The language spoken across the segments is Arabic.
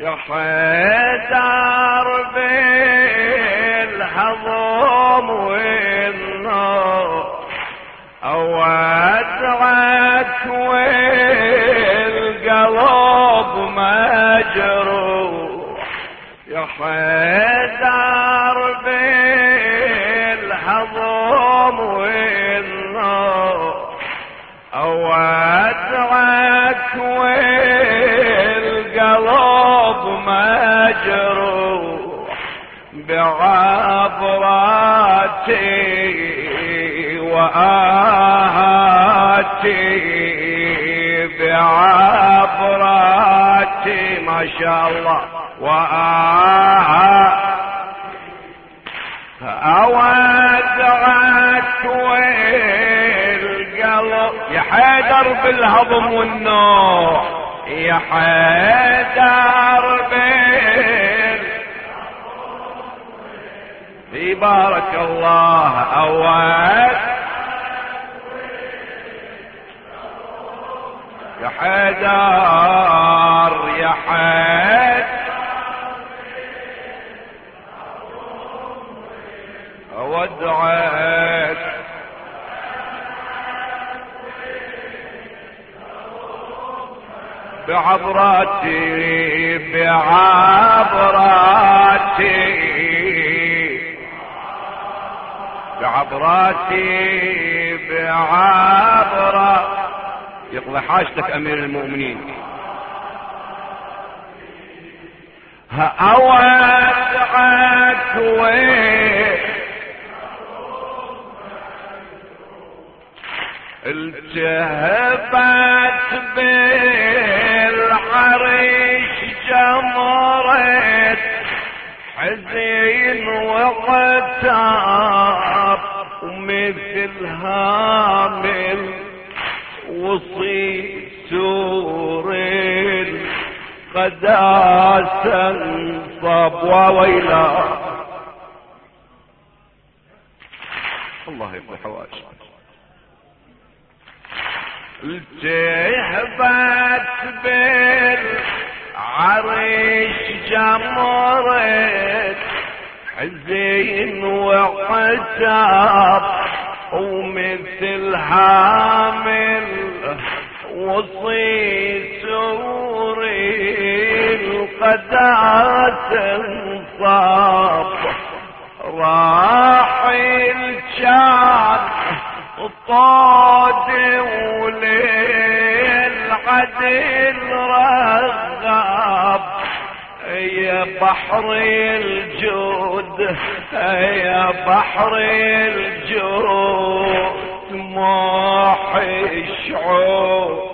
يا حيدر بالهضم والنار أودعك والقلب مجروح. يا حيدر بالهضم والنار أودعك والقلب بعبراتي وآهاتي بعبراتي ما شاء الله. وآهاتي أودعك والقلب. يا حيدر بالهضم والنوع يا حيدر بارك الله أود يا حيدر يا حيدر اودعك بعبراتي بعبراتي. بعبراتي بعبراتي يقضي حاجتك أمير المؤمنين. أودعك وين التهبت بالعريش جمرت حزين وعتاب ومثل هامل وصي سور قداسا صب وويلا الله يقضي حوائج التهبت بالعريش جمرت حزين وعتاب ومثل حامل وصي سوري القداس انصاب راح الجان طاد وليل عدل رغاب يا بحر الجود يا بحر الجود موح الشعوبك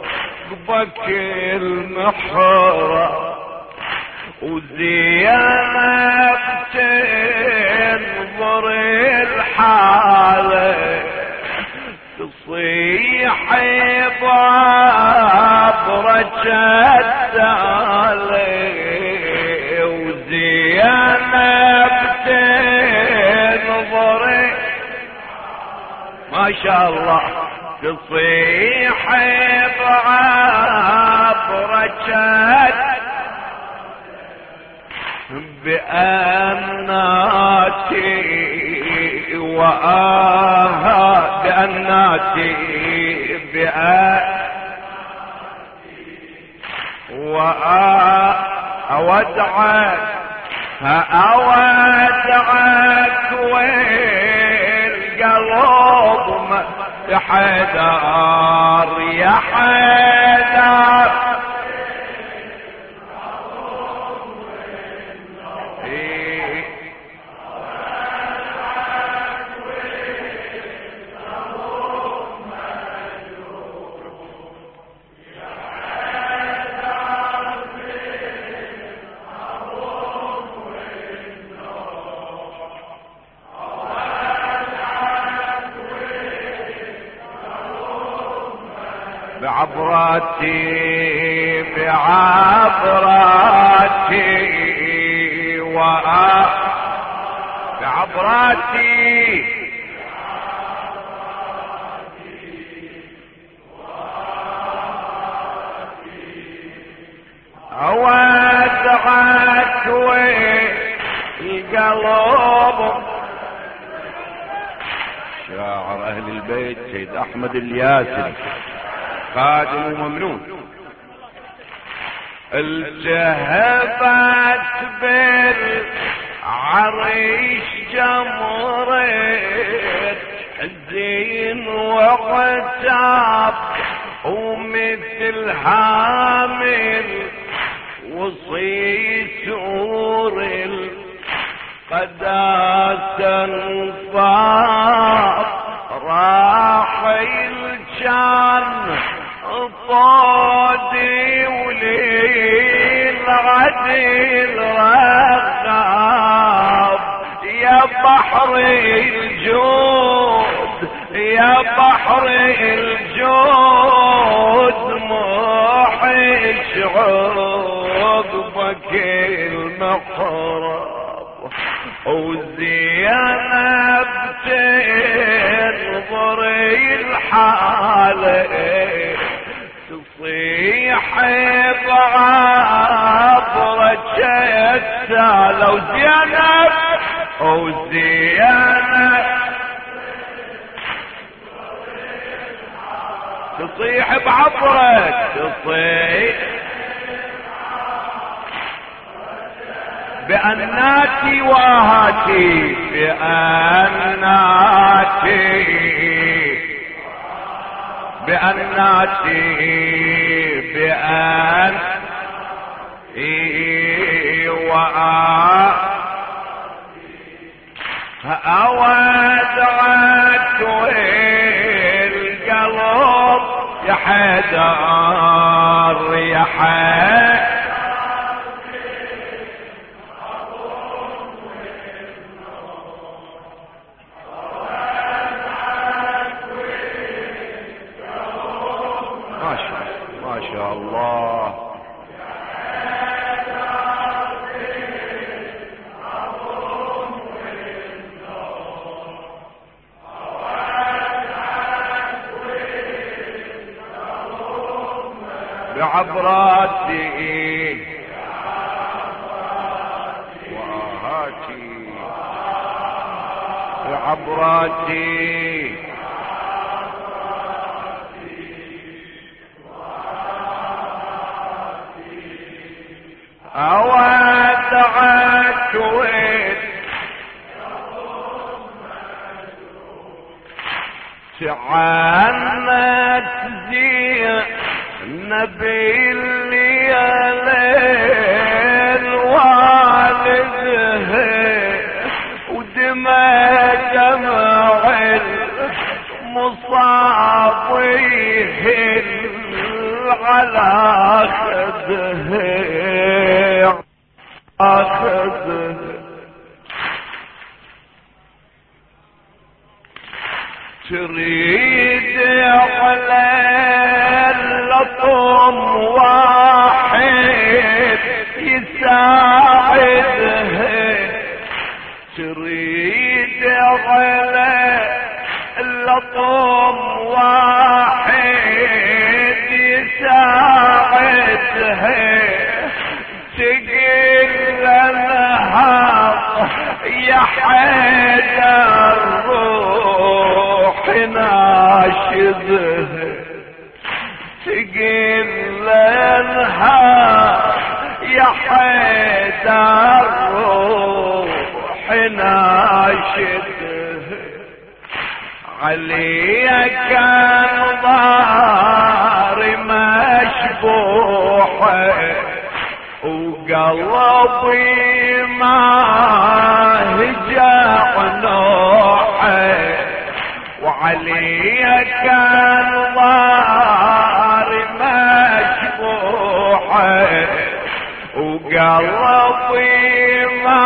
المحرة وزينب تنظر الحالة. تصيح باب الدالي وزينب تنظر ما شاء الله. تصيح بعبرة بأناتي وآها بأناتي بأ وأودعك أودعك والقلب يا حيدر يا حيدر. بعبراتي بعبراتي ودعت القلب شاعر أهل البيت سيد أحمد الياسر. قادم وممنون. التهبت بالعريش جمرت الزين وقتاب ومثل هامل وصي سور القداسة انفاض راح الجان طادي وليل عديل رغاب يا بحر الجود يا بحر الجود موحش عقبك المحراب وزينب تنظري الحاله تصيح بعبرة لو زينب أو زينب. تصيح بعبرك تصيح. بأناتي وآهاتي بأناتي بأن ناتي بأن أودعت القلب يا حيدر يا حيدر بعبراتي أودعت وين تعنت زين النبي على خده أخذه تريد عليه لطم واحد يساعده تريد على لطم واحد تقل الهض يا ناشده يا حيدر روح ناشد عليك انظار وقلبي ما هجع نوحه وعليك انظار وقلبي ما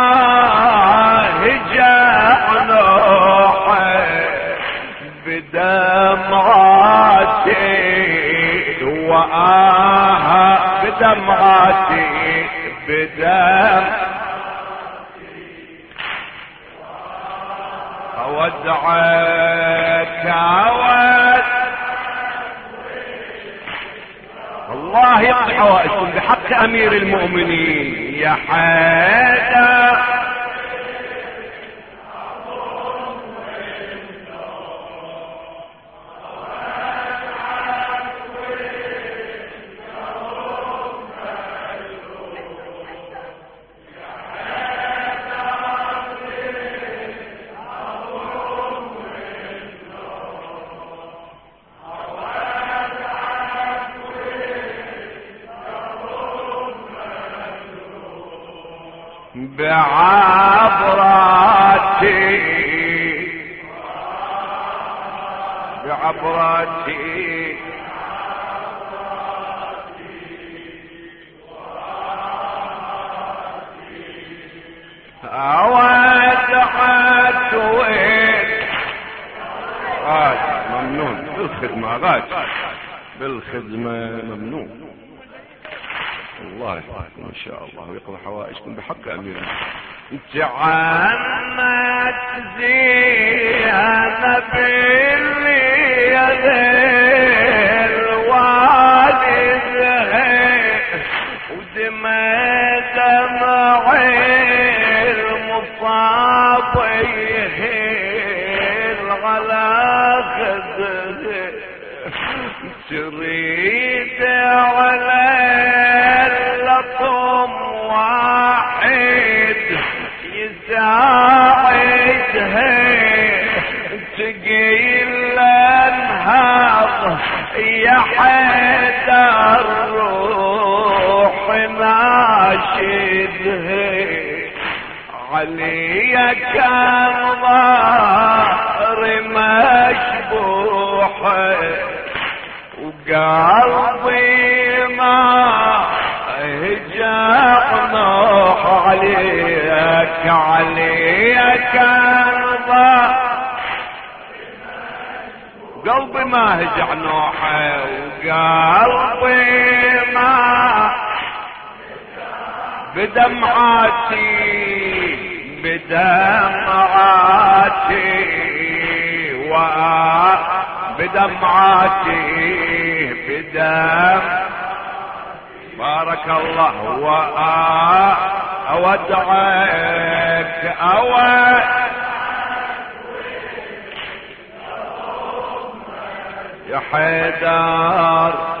هجع نوحه بدمعاتي وآها بدمعاتي. بدم أودعك أود. الله يقضي حوائجكم بحق أمير المؤمنين. يا حيدر. بعبراتي. بعبراتي. حد وين؟ غاز ممنون. بالخدمة غاز بالخدمة ممنون. الله يحفظكم ان شاء الله. ويقضي حوائجكم بحق امير جعلت زينب باليد الوالد ودمى دمعي المصابيه الغلا خذه تريد عليه ناشدها علي كان ظهر مشبوحه وقلبي ما نوح عليك عليك ارضى قلبي ما هجع نوحه وقلبي ما بدمعاتي بدمعاتي و بدمعاتي بدم. بارك الله وأودعك أود يا حيدر.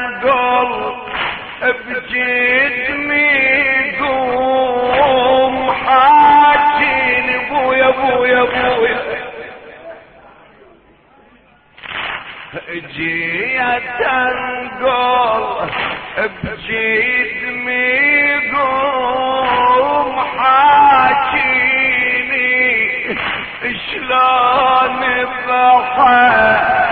جيت القلب بجسمي قوم حاجيني شلون بحسرتي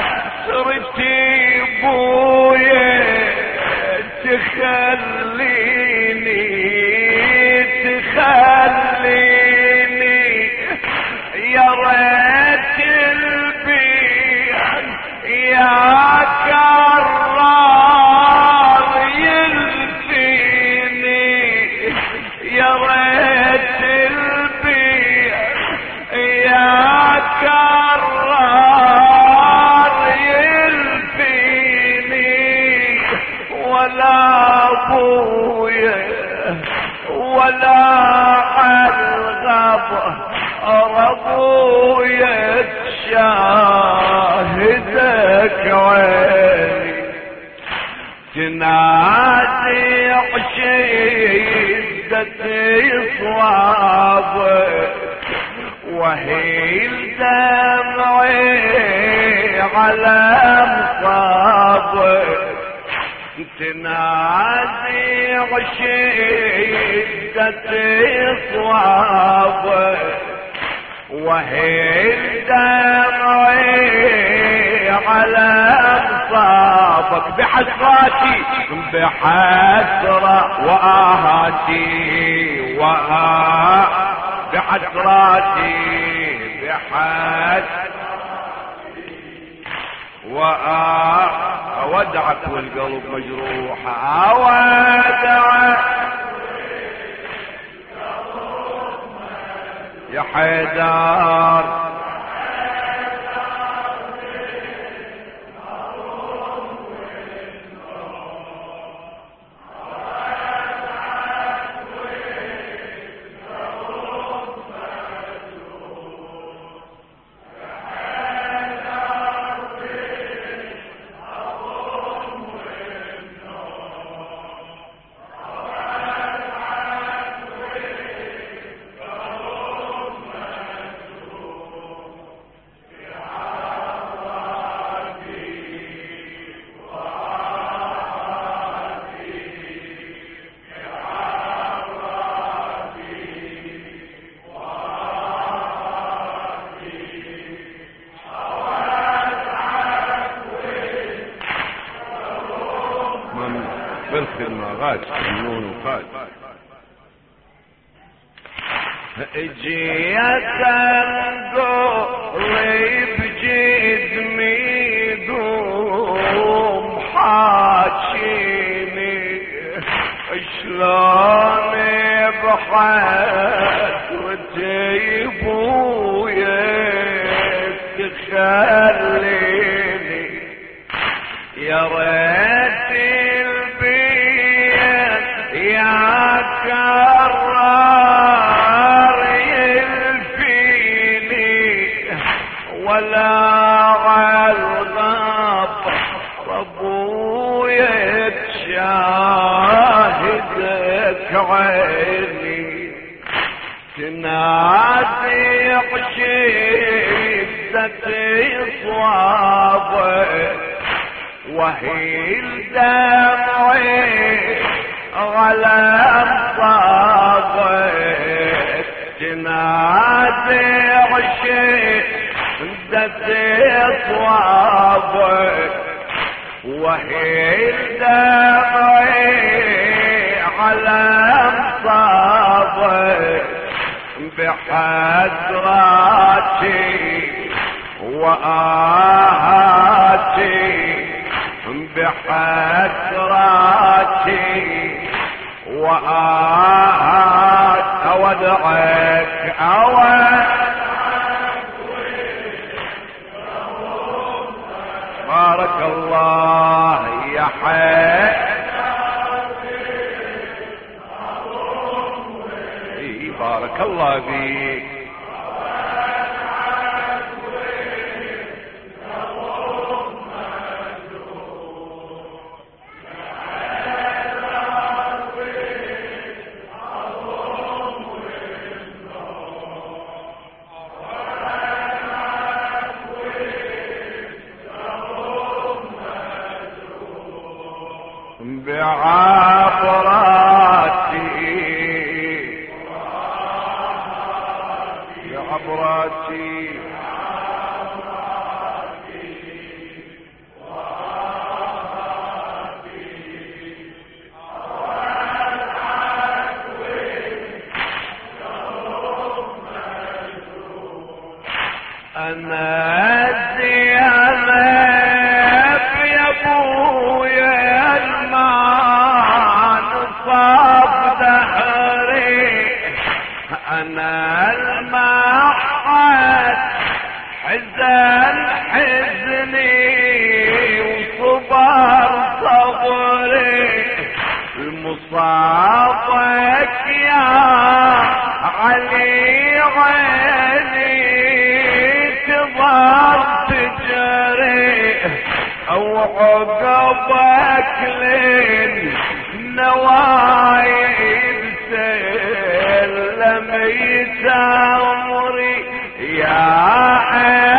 عشيدتي صوابك وهيل دمعي على مصابك تنادي عشدة صوابك وهيل دمعي على مصابك بحسراتي بحسرة وآهاتي وآه بحسراتي بحسراتي وأودعك والقلب مجروح أودعك يا حيدر جيت قولي بجسمي دوم حاكيني شلون بحسرتي بويا تخليني يا ريت وهي الدمعي على مصابك تنادي عشيدتي صوابك وهي الدمعي على مصابك بحسراتي وآهاتي بحسراتي وآهات أودعك أود بارك الله يا حي. بارك الله فيك. بعبراتي أنا الديانات عقبك لين نوايب سلم يتامري يا أيها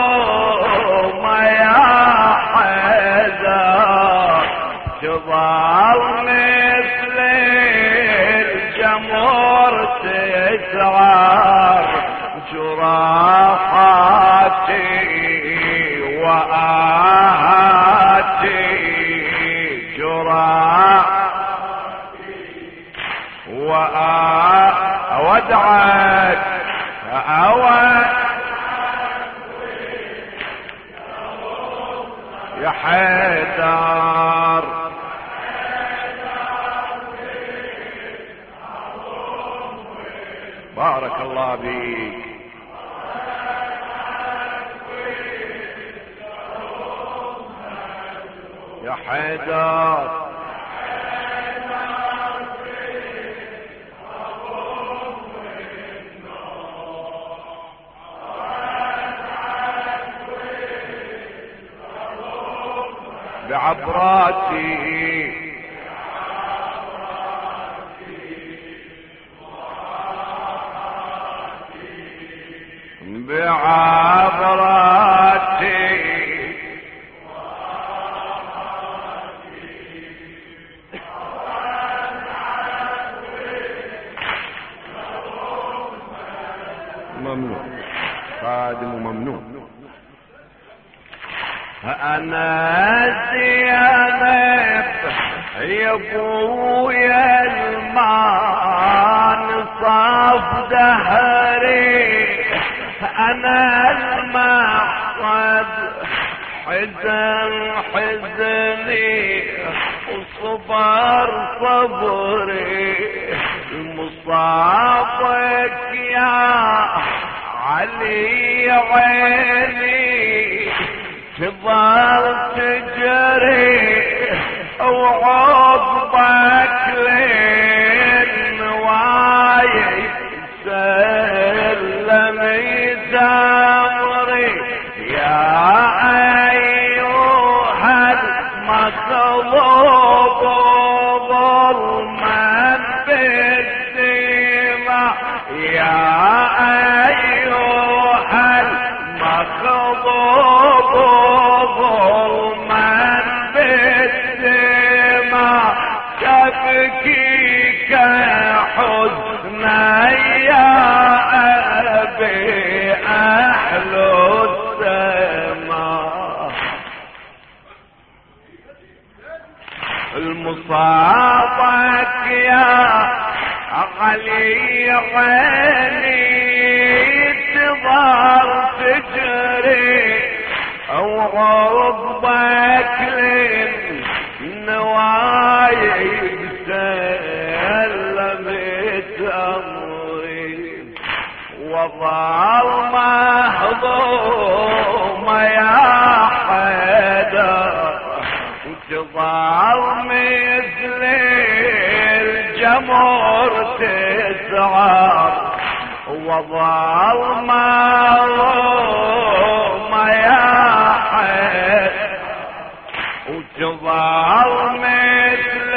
حيدر بارك الله بيك يا حيدر. بعبراتي يا ابويا المان صاف دهري أنا المحصد حزن حزني وصبر صبري. المصابك يا علي عيني تظل تجري. وعقبك لين تبكيك حزنا يا أبي أهل السماء. المصابك يا علي عيني تظهر تجري أو عقبك للنوايب وظل مهضوم يا حيدر وتظل مثل الجمر تسعر وظل مهضوم يا حيدر وتظل مثل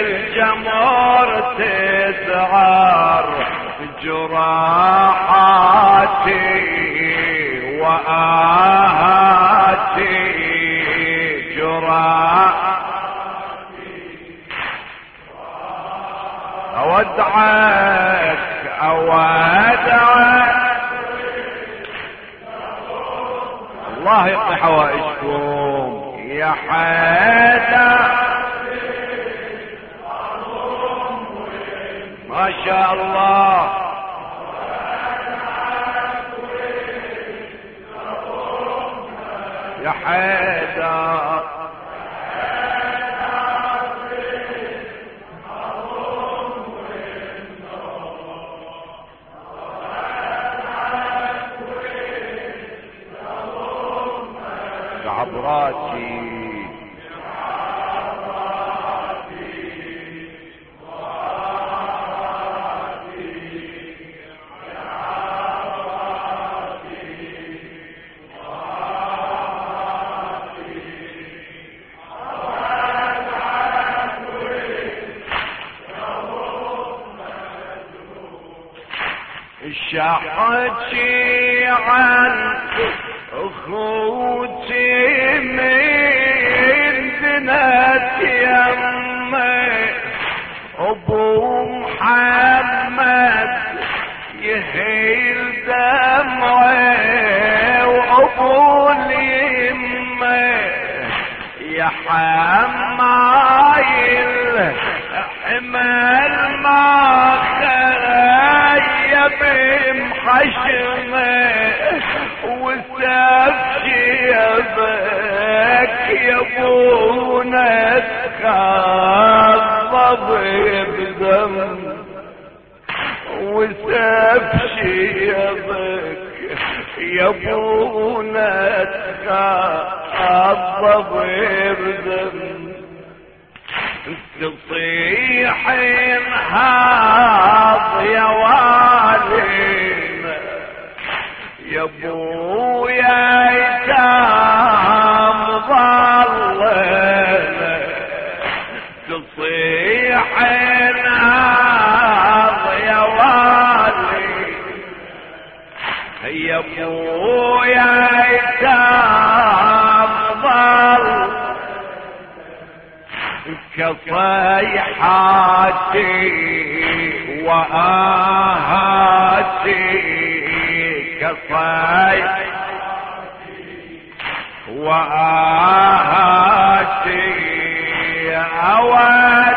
الجمر تسعر جراحاتي اودعك اودعك الله يقضي حوائجكم. يا حيدر ما شاء الله. يا حيدر عبراتي. شحتي عن يا حمايل حمل ما خيب محشمه وساب شيبك يا ابونا تخضب بدم وساب شيبك يا ابونا تخضب بدم تصيح انهاض يا والينا يا أبويا كصيحاتي وآهاتي كصيحاتي وآهاتي أود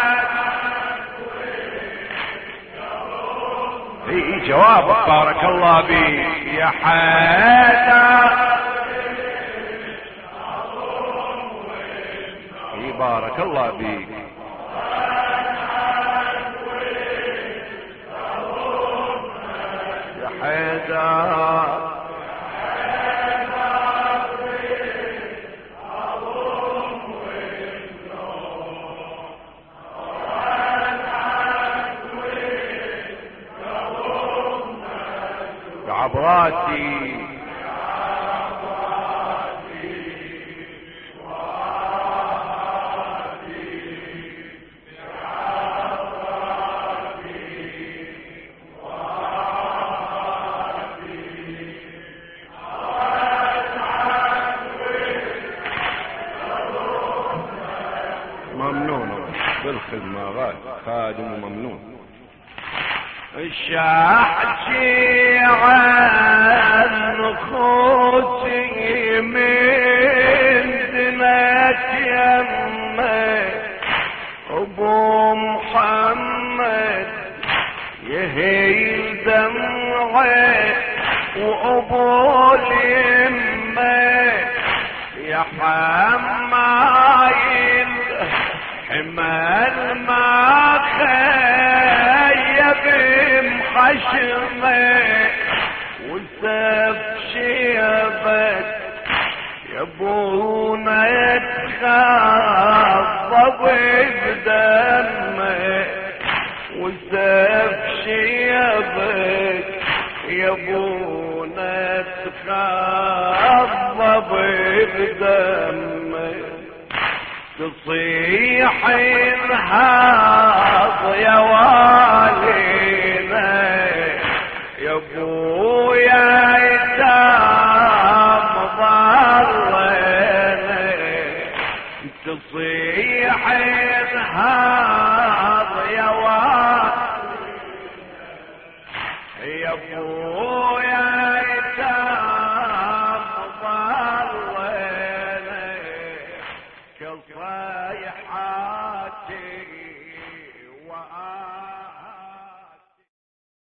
اي جوابك بارك الله بيك يا حيدر بارك الله بيك يا حيدر. عبراتي. الشاحتي محشمه وسف شيبك يا ابونا يتخضب بدمه. وسف شيبك يا ابونا تخضب بدمه. تصيح انهاض يا والينا يا ابويا ايتام ضلنا صيح هذا يا